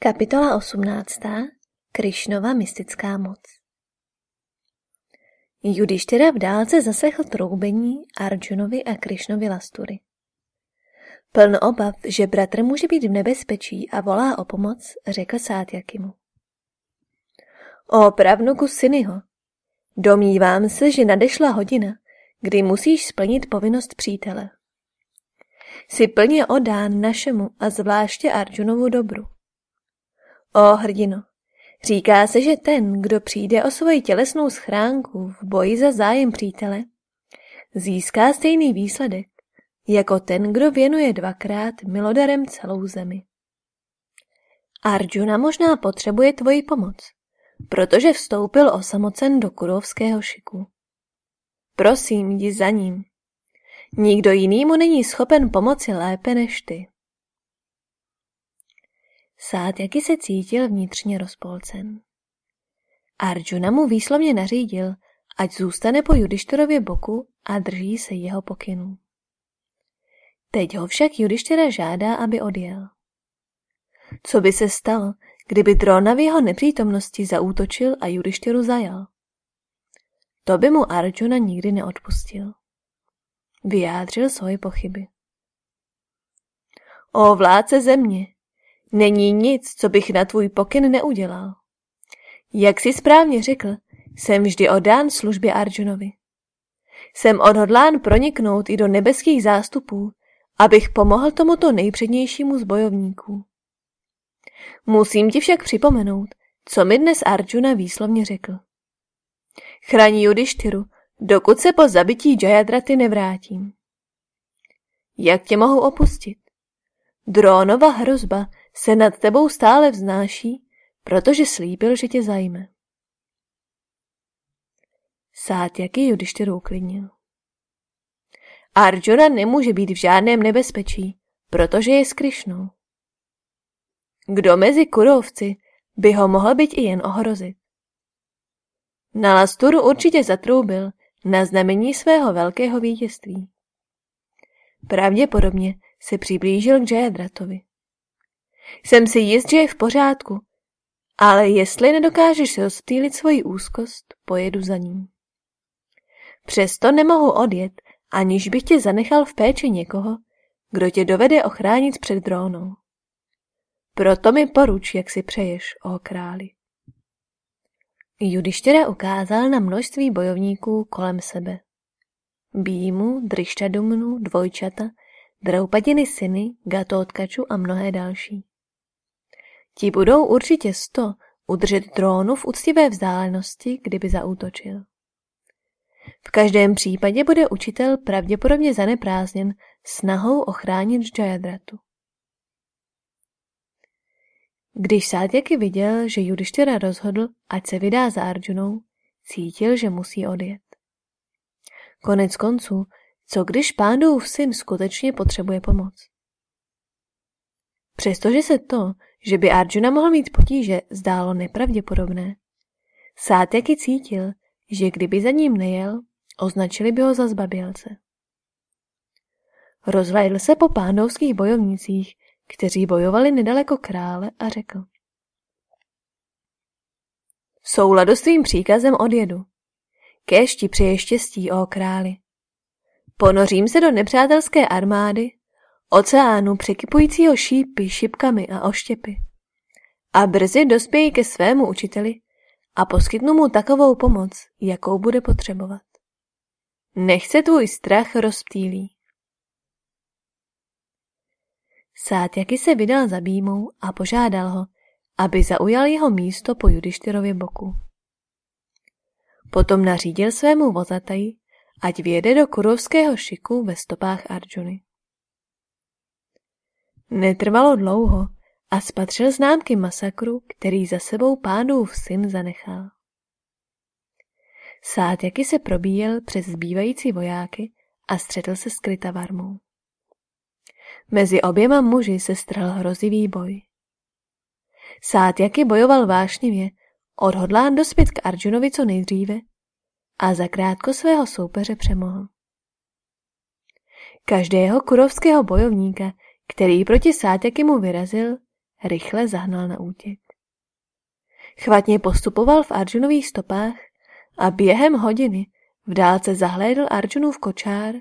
Kapitola 18. Krišnova mystická moc Judištěra v dálce zaslechl troubení Arjunovi a Krišnovi lastury. Pln obav, že bratr může být v nebezpečí a volá o pomoc, řekl Sátjakimu. O pravnuku Synyho, domývám se, že nadešla hodina, kdy musíš splnit povinnost přítele. Jsi plně odán našemu a zvláště Arjunovu dobru. O hrdino, říká se, že ten, kdo přijde o svoji tělesnou schránku v boji za zájem přítele, získá stejný výsledek, jako ten, kdo věnuje dvakrát milodarem celou zemi. Arjuna možná potřebuje tvoji pomoc, protože vstoupil osamocen do kurovského šiku. Prosím, jdi za ním. Nikdo jiný mu není schopen pomoci lépe než ty. Sát jaký se cítil vnitřně rozpolcen. Arjuna mu výslovně nařídil, ať zůstane po Judištorově boku a drží se jeho pokynů. Teď ho však Judištěra žádá, aby odjel. Co by se stalo, kdyby Drona v jeho nepřítomnosti zaútočil a Judištěru zajal? To by mu Arjuna nikdy neodpustil. Vyjádřil svoje pochyby. O vládce země, Není nic, co bych na tvůj pokyn neudělal. Jak jsi správně řekl, jsem vždy odán službě Arjunovi. Jsem odhodlán proniknout i do nebeských zástupů, abych pomohl tomuto nejpřednějšímu z bojovníků. Musím ti však připomenout, co mi dnes Arjuna výslovně řekl. Chrání Judištyru, dokud se po zabití Jayadraty nevrátím. Jak tě mohu opustit? Drónova hrozba se nad tebou stále vznáší, protože slíbil, že tě zajme. Sátjaky Judištěru uklidnil. Arjuna nemůže být v žádném nebezpečí, protože je s Krišnou. Kdo mezi kurovci by ho mohl být i jen ohrozit? Na Lasturu určitě zatroubil na znamení svého velkého vítězství. Pravděpodobně se přiblížil k Jayadratovi. Jsem si jist, že je v pořádku, ale jestli nedokážeš rozptýlit svoji úzkost, pojedu za ním. Přesto nemohu odjet, aniž bych tě zanechal v péči někoho, kdo tě dovede ochránit před drónou. Proto mi poruč, jak si přeješ, o králi. Judištěra ukázal na množství bojovníků kolem sebe. Býmu, Drištadumnu, dvojčata, Draupadiny syny, Gatotkaču a mnohé další. Ti budou určitě sto udržet trónu v úctivé vzdálenosti, kdyby zaútočil. V každém případě bude učitel pravděpodobně zaneprázdněn snahou ochránit Jayadratu. Když Sátjaky viděl, že Judištěra rozhodl, ať se vydá za Arjunou, cítil, že musí odjet. Konec konců, co když pándův syn skutečně potřebuje pomoc? Přestože se to, že by Arjuna mohl mít potíže, zdálo nepravděpodobné. Sátjaky cítil, že kdyby za ním nejel, označili by ho za zbabělce. Rozhlédl se po pánovských bojovnicích, kteří bojovali nedaleko krále a řekl. Souladu s tvým příkazem odjedu. Kéž ti přeje štěstí, o králi. Ponořím se do nepřátelské armády oceánu překypujícího šípy, šipkami a oštěpy. A brzy dospějí ke svému učiteli a poskytnu mu takovou pomoc, jakou bude potřebovat. Nechce tvůj strach rozptýlí. Sátjaky se vydal za Bímou a požádal ho, aby zaujal jeho místo po Judištyrově boku. Potom nařídil svému vozataji, ať věde do kurovského šiku ve stopách Arjuny. Netrvalo dlouho a spatřil známky masakru, který za sebou pánův syn zanechal. Sátjaky se probíjel přes zbývající vojáky a střetl se s Krytavarmou. Mezi oběma muži se stral hrozivý boj. Sátjaky bojoval vášnivě, odhodlán dospět k Arjunovi co nejdříve a zakrátko svého soupeře přemohl. Každého kurovského bojovníka který proti mu vyrazil, rychle zahnal na útěk. Chvatně postupoval v Arjunových stopách a během hodiny v dálce zahlédl Arjunův kočár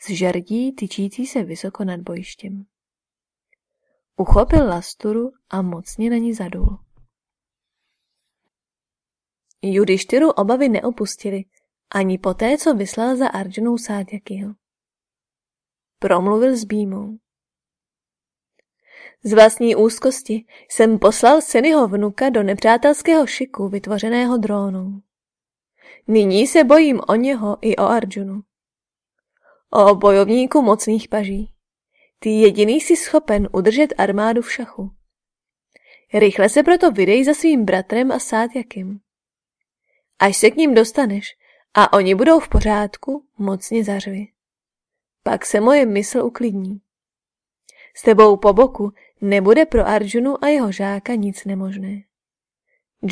s žerdí tyčící se vysoko nad bojištěm. Uchopil lasturu a mocně na ní zadul. Judištyru obavy neopustili ani poté, co vyslal za Arjunou Sátyakiho. Promluvil s Bímou. Z vlastní úzkosti jsem poslal synyho vnuka do nepřátelského šiku vytvořeného drónou. Nyní se bojím o něho i o Arjunu. O bojovníku mocných paží. Ty jediný si schopen udržet armádu v šachu. Rychle se proto vydej za svým bratrem a Sátjakem. Až se k ním dostaneš a oni budou v pořádku, mocně zařvi. Pak se moje mysl uklidní. S tebou po boku nebude pro Arjunu a jeho žáka nic nemožné.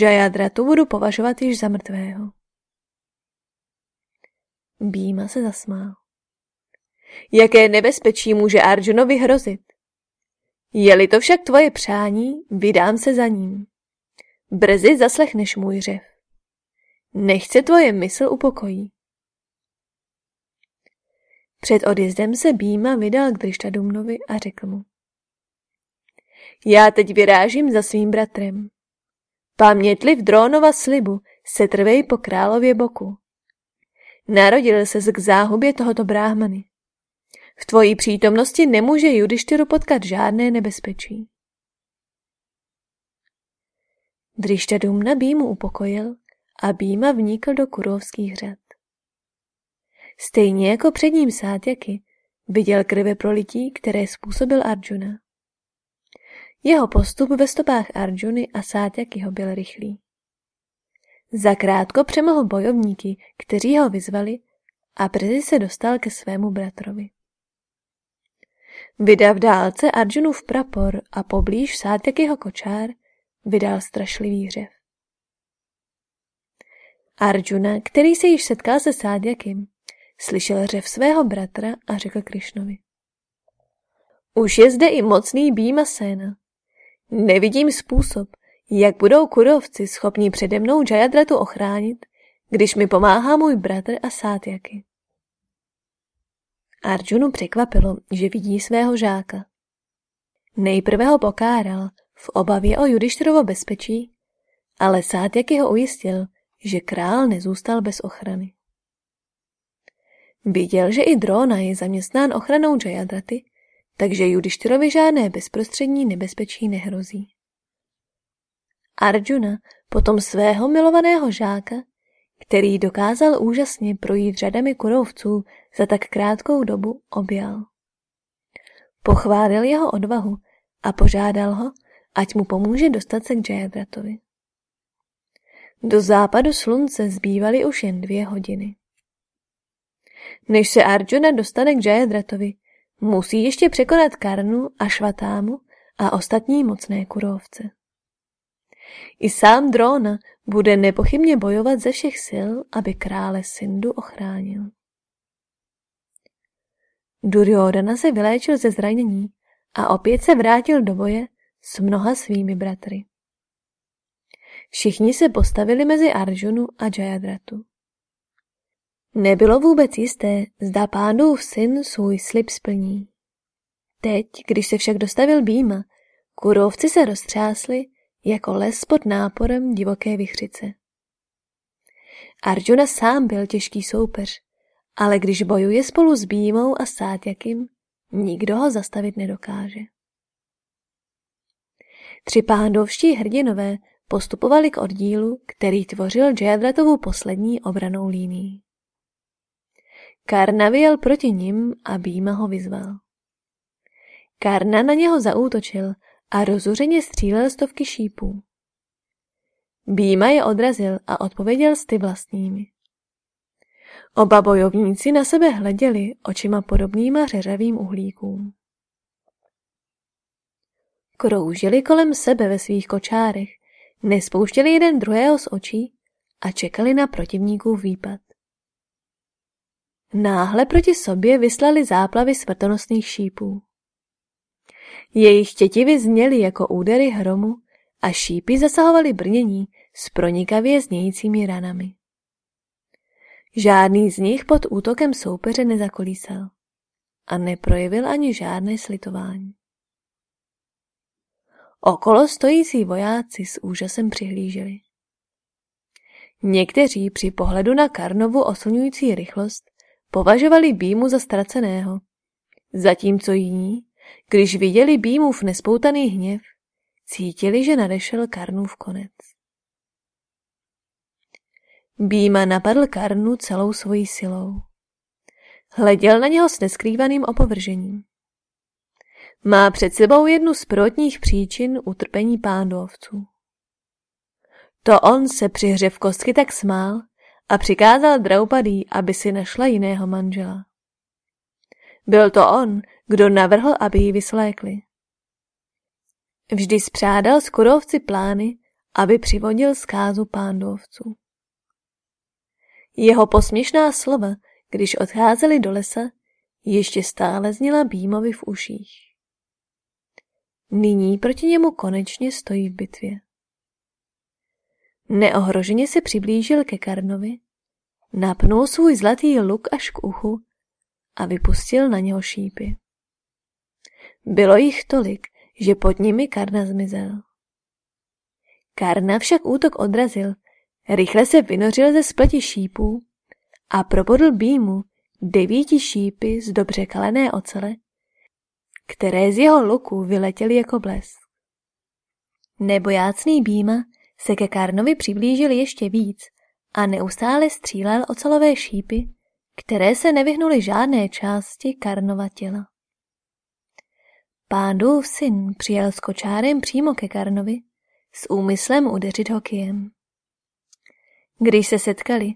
Jayadratu budu považovat již za mrtvého. Býma se zasmál. Jaké nebezpečí může Arjunovi hrozit? Je-li to však tvoje přání, vydám se za ním. Brzy zaslechneš můj řev. Nechce tvoje mysl upokojí. Před odjezdem se Býma vydal k Drištadumnovi a řekl mu. Já teď vyrážím za svým bratrem. Pamětli v drónova slibu se trvej po králově boku. Narodil se k záhubě tohoto bráhmany. V tvojí přítomnosti nemůže Judištyru potkat žádné nebezpečí. Drištadumna Býmu upokojil a Býma vnikl do kurovských řad. Stejně jako před ním Sátjaky viděl krve prolití, které způsobil Arjuna. Jeho postup ve stopách Arjuny a Sátjakyho byl rychlý. Zakrátko přemohl bojovníky, kteří ho vyzvali a brzy se dostal ke svému bratrovi. Vydav dálce Arjunův prapor a poblíž Sátjakyho kočár vydal strašlivý řev. Arjuna, který se již setkal se Sádjakem, slyšel řev svého bratra a řekl Krišnovi. Už je zde i mocný Býma Sena. Nevidím způsob, jak budou kurovci schopni přede mnou Jayadratu ochránit, když mi pomáhá můj bratr a Sátyaky. Arjunu překvapilo, že vidí svého žáka. Nejprve ho pokáral v obavě o Judištrovo bezpečí, ale Sátyaky ho ujistil, že král nezůstal bez ochrany. Viděl, že i Drona je zaměstnán ochranou Jayadraty, takže Judištyrovi žádné bezprostřední nebezpečí nehrozí. Arjuna potom svého milovaného žáka, který dokázal úžasně projít řadami kurovců za tak krátkou dobu, objal. Pochválil jeho odvahu a požádal ho, ať mu pomůže dostat se k Jayadratovi. Do západu slunce zbývaly už jen dvě hodiny. Než se Arjuna dostane k Jayadratovi, musí ještě překonat Karnu a Švatámu a ostatní mocné kurovce. I sám Drona bude nepochybně bojovat ze všech sil, aby krále Sindu ochránil. Duryodhana se vyléčil ze zranění a opět se vrátil do boje s mnoha svými bratry. Všichni se postavili mezi Arjunu a Jayadratu. Nebylo vůbec jisté, zda pánův syn svůj slib splní. Teď, když se však dostavil Býma, kurovci se roztřásli jako les pod náporem divoké vychřice. Arjuna sám byl těžký soupeř, ale když bojuje spolu s Bímou a Sátjakým, nikdo ho zastavit nedokáže. Tři pándovští hrdinové postupovali k oddílu, který tvořil Jayadratovu poslední obranou línii. Karna vyjel proti nim a Býma ho vyzval. Karna na něho zaútočil a rozuřeně střílel stovky šípů. Býma je odrazil a odpověděl ty vlastními. Oba bojovníci na sebe hleděli očima podobnýma řeřavým uhlíkům. Kroužili kolem sebe ve svých kočárech, nespouštěli jeden druhého z očí a čekali na protivníkův výpad. Náhle proti sobě vyslali záplavy smrtonosných šípů. Jejich tětivy zněly jako údery hromu a šípy zasahovaly brnění s pronikavě znějícími ranami. Žádný z nich pod útokem soupeře nezakolísal a neprojevil ani žádné slitování. Okolo stojící vojáci s úžasem přihlíželi. Někteří při pohledu na Karnovu oslňující rychlost považovali Býmu za ztraceného, zatímco jiní, když viděli Býmův nespoutaný hněv, cítili, že nadešel Karnův konec. Býma napadl Karnu celou svojí silou. Hleděl na něho s neskrývaným opovržením. Má před sebou jednu z prvotních příčin utrpení pándovců. To on se při hře v kostky tak smál a přikázal Draupadý, aby si našla jiného manžela. Byl to on, kdo navrhl, aby ji vyslékli. Vždy spřádal s kurovci plány, aby přivodil zkázu pándovců. Jeho posměšná slova, když odcházeli do lesa, ještě stále zněla Bímovi v uších. Nyní proti němu konečně stojí v bitvě. Neohroženě se přiblížil ke Karnovi, napnul svůj zlatý luk až k uchu a vypustil na něho šípy. Bylo jich tolik, že pod nimi Karna zmizel. Karna však útok odrazil, rychle se vynořil ze spleti šípů a propodl býmu devíti šípy z dobře kalené ocele, které z jeho luku vyletěly jako blesk. Nebojácný býma se ke Karnovi přiblížil ještě víc a neustále střílel ocelové šípy, které se nevyhnuly žádné části Karnova těla. Pándův syn přijel s kočárem přímo ke Karnovi s úmyslem udeřit ho kijem. Když se setkali,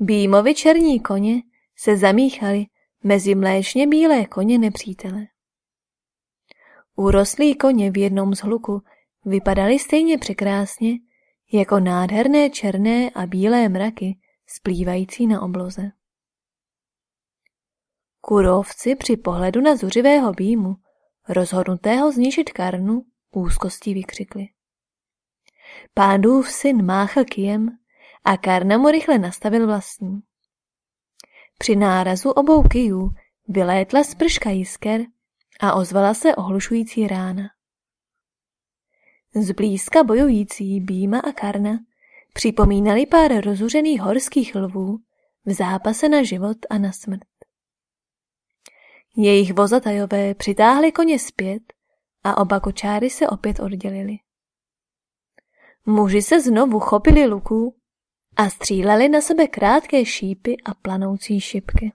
Býmovi černí koně se zamíchali mezi mléčně bílé koně nepřítele. Urostlí koně v jednom z hluku vypadaly stejně překrásně jako nádherné černé a bílé mraky splývající na obloze. Kurovci při pohledu na zuřivého býmu, rozhodnutého zničit karnu, úzkostí vykřikli. Pádův syn máchl kijem a Karna mu rychle nastavil vlastní. Při nárazu obou kijů vylétla sprška jisker a ozvala se ohlušující rána. Zblízka bojující Býma a Karna připomínali pár rozuřených horských lvů v zápase na život a na smrt. Jejich vozatajové přitáhli koně zpět a oba kočáry se opět oddělili. Muži se znovu chopili luků a stříleli na sebe krátké šípy a planoucí šipky.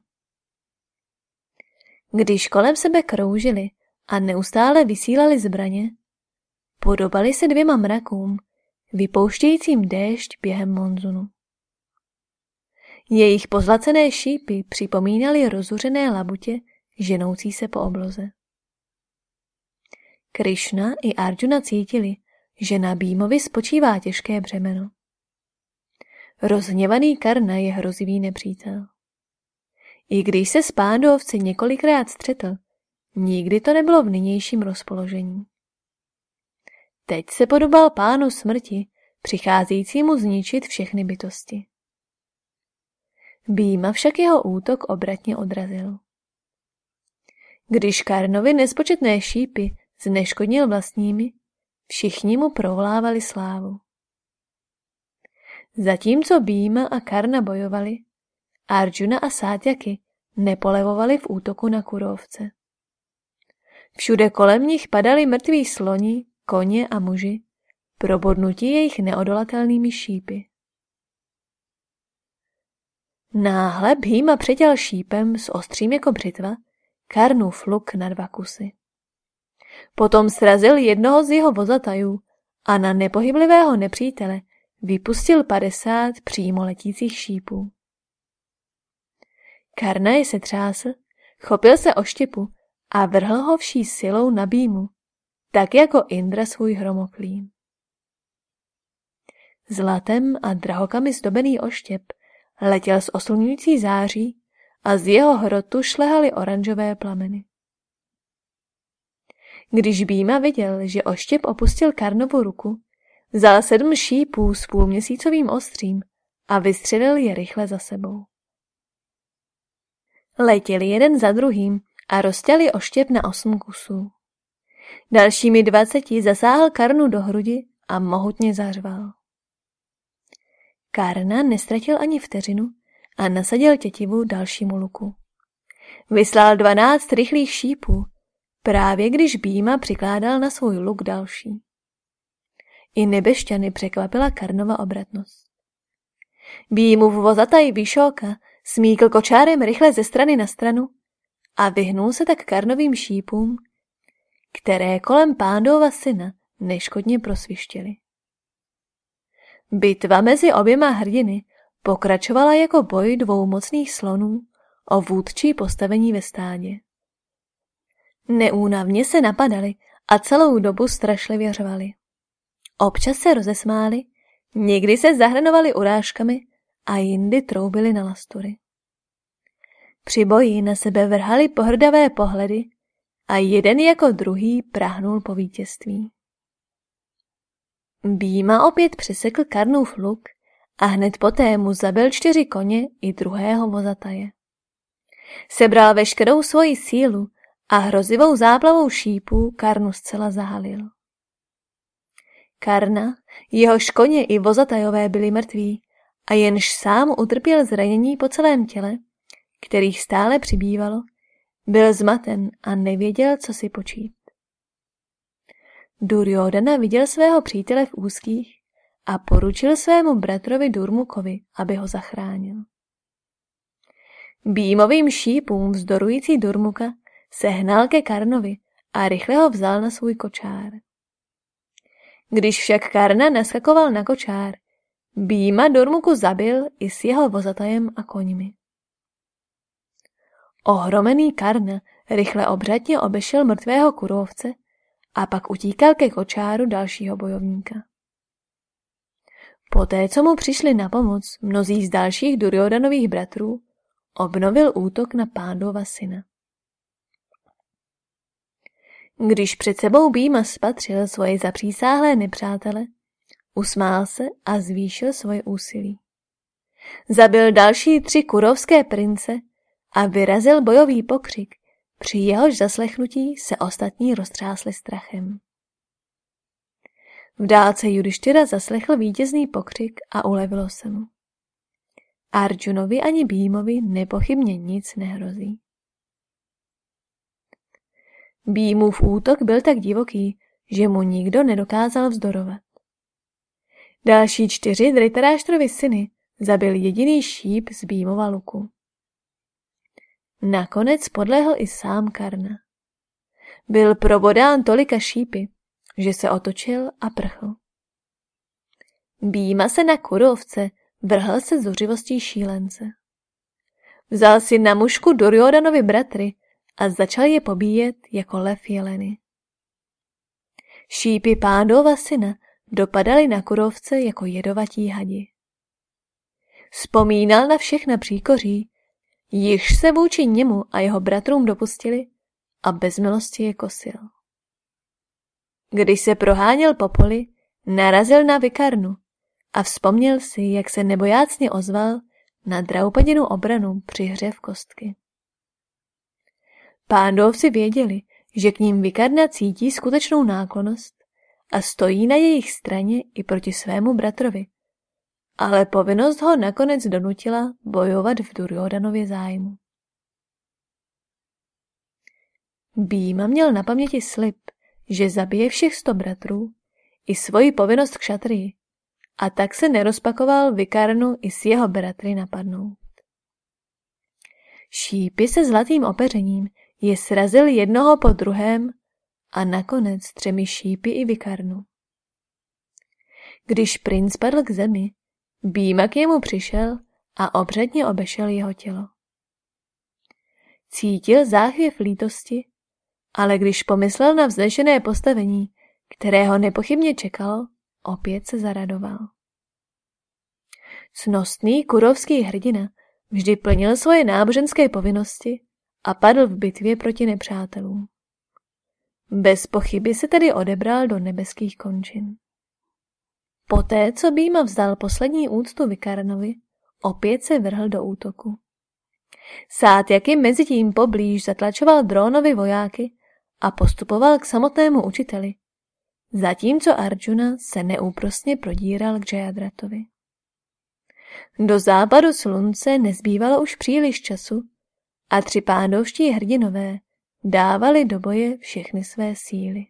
Když kolem sebe kroužili a neustále vysílali zbraně, podobali se dvěma mrakům, vypouštějícím déšť během monzunu. Jejich pozlacené šípy připomínaly rozuřené labutě, ženoucí se po obloze. Krišna i Arjuna cítili, že na Bímovi spočívá těžké břemeno. Rozhněvaný Karna je hrozivý nepřítel. I když se s pádovci několikrát střetl, nikdy to nebylo v nynějším rozpoložení. Teď se podobal pánu smrti, přicházejícímu zničit všechny bytosti. Býma však jeho útok obratně odrazil. Když Karnovi nespočetné šípy zneškodnil vlastními, všichni mu provlávali slávu. Zatímco Býma a Karna bojovali, Arjuna a Sátyaky nepolevovali v útoku na kurovce. Všude kolem nich padali mrtví sloni, koně a muži, probodnutí jejich neodolatelnými šípy. Náhle Bhýma přetěl šípem s ostřím jako břitva Karnův luk na dva kusy. Potom srazil jednoho z jeho vozatajů a na nepohyblivého nepřítele vypustil padesát přímo letících šípů. Karna se třásl, chopil se o štěpu a vrhl ho vší silou na býmu, tak jako Indra svůj hromoklím. Zlatem a drahokami zdobený oštěp letěl z oslňující září a z jeho hrotu šlehaly oranžové plameny. Když Býma viděl, že oštěp opustil Karnovu ruku, vzal sedm šípů s půlměsícovým ostřím a vystřelil je rychle za sebou. Letěli jeden za druhým a roztěli oštěp na osm kusů. Dalšími dvaceti zasáhl Karnu do hrudi a mohutně zařval. Karna nestratil ani vteřinu a nasadil tětivu dalšímu luku. Vyslal dvanáct rychlých šípů, právě když Býma přikládal na svůj luk další. I nebešťany překvapila Karnova obratnost. Býmův vozataj Vyšoka smíkl kočárem rychle ze strany na stranu a vyhnul se tak Karnovým šípům, které kolem pándova syna neškodně prosvištěly. Bitva mezi oběma hrdiny pokračovala jako boj dvou mocných slonů o vůdčí postavení ve stádě. Neúnavně se napadali a celou dobu strašlivě řvali. Občas se rozesmáli, někdy se zahrnovali urážkami a jindy troubili na lastury. Při boji na sebe vrhali pohrdavé pohledy a jeden jako druhý prahnul po vítězství. Býma opět přesekl Karnův luk a hned poté mu zabil čtyři koně i druhého mozataje. Sebral veškerou svoji sílu a hrozivou záplavou šípů Karnu zcela zahalil. Karna, jeho koně i vozatajové byli mrtví a jenž sám utrpěl zranění po celém těle, kterých stále přibývalo, byl zmaten a nevěděl, co si počít. Duryodhana viděl svého přítele v úzkých a poručil svému bratrovi Durmukovi, aby ho zachránil. Býmovým šípům vzdorující Durmuka se hnal ke Karnovi a rychle ho vzal na svůj kočár. Když však Karna naskakoval na kočár, Býma Durmuku zabil i s jeho vozatajem a koňmi. Ohromený Karna rychle obřadně obešel mrtvého kurovce a pak utíkal ke kočáru dalšího bojovníka. Poté, co mu přišli na pomoc mnozí z dalších Duryodanových bratrů, obnovil útok na pándova syna. Když před sebou Býma spatřil svoje zapřísáhlé nepřátele, usmál se a zvýšil svoje úsilí. Zabil další tři kurovské prince a vyrazil bojový pokřik, při jehož zaslechnutí se ostatní roztřásli strachem. V dálce Judištyra zaslechl vítězný pokřik a ulevilo se mu. Arjunovi ani Bímovi nepochybně nic nehrozí. Bímův útok byl tak divoký, že mu nikdo nedokázal vzdorovat. Další čtyři Dritaráštrovi syny zabil jediný šíp z Bímova luku. Nakonec podlehl i sám Karna. Byl probodán tolika šípy, že se otočil a prchl. Býma se na kurovce vrhl se zuřivostí šílence. Vzal si na mušku Duryodanovi bratry a začal je pobíjet jako lev jeleny. Šípy pádova syna dopadaly na kurovce jako jedovatí hadi. Vzpomínal na všechna příkoří, již se vůči němu a jeho bratrům dopustili a bez milosti je kosil. Když se proháněl po poli, narazil na Vikarnu a vzpomněl si, jak se nebojácně ozval na draupadinu obranu při hře v kostky. Pándovci věděli, že k ním Vikarna cítí skutečnou náklonost a stojí na jejich straně i proti svému bratrovi, ale povinnost ho nakonec donutila bojovat v Duryodanově zájmu. Býma měl na paměti slib, že zabije všech sto bratrů i svoji povinnost k šatrii a tak se nerozpakoval Vikarnu i s jeho bratry napadnout. Šípy se zlatým opeřením je srazil jednoho po druhém a nakonec třemi šípy i Vikarnu. Když princ padl k zemi, Býma k němu přišel a obřadně obešel jeho tělo. Cítil záchvěv lítosti, ale když pomyslel na vznešené postavení, kterého nepochybně čekalo, opět se zaradoval. Cnostný kurovský hrdina vždy plnil svoje náboženské povinnosti a padl v bitvě proti nepřátelům. Bez pochyby se tedy odebral do nebeských končin. Poté, co Býma vzdal poslední úctu Vikarnovi, opět se vrhl do útoku. Sátjaky mezi tím poblíž zatlačoval drónovi vojáky a postupoval k samotnému učiteli, zatímco Arjuna se neúprostně prodíral k Jayadratovi. Do západu slunce nezbývalo už příliš času a tři pádovští hrdinové dávali do boje všechny své síly.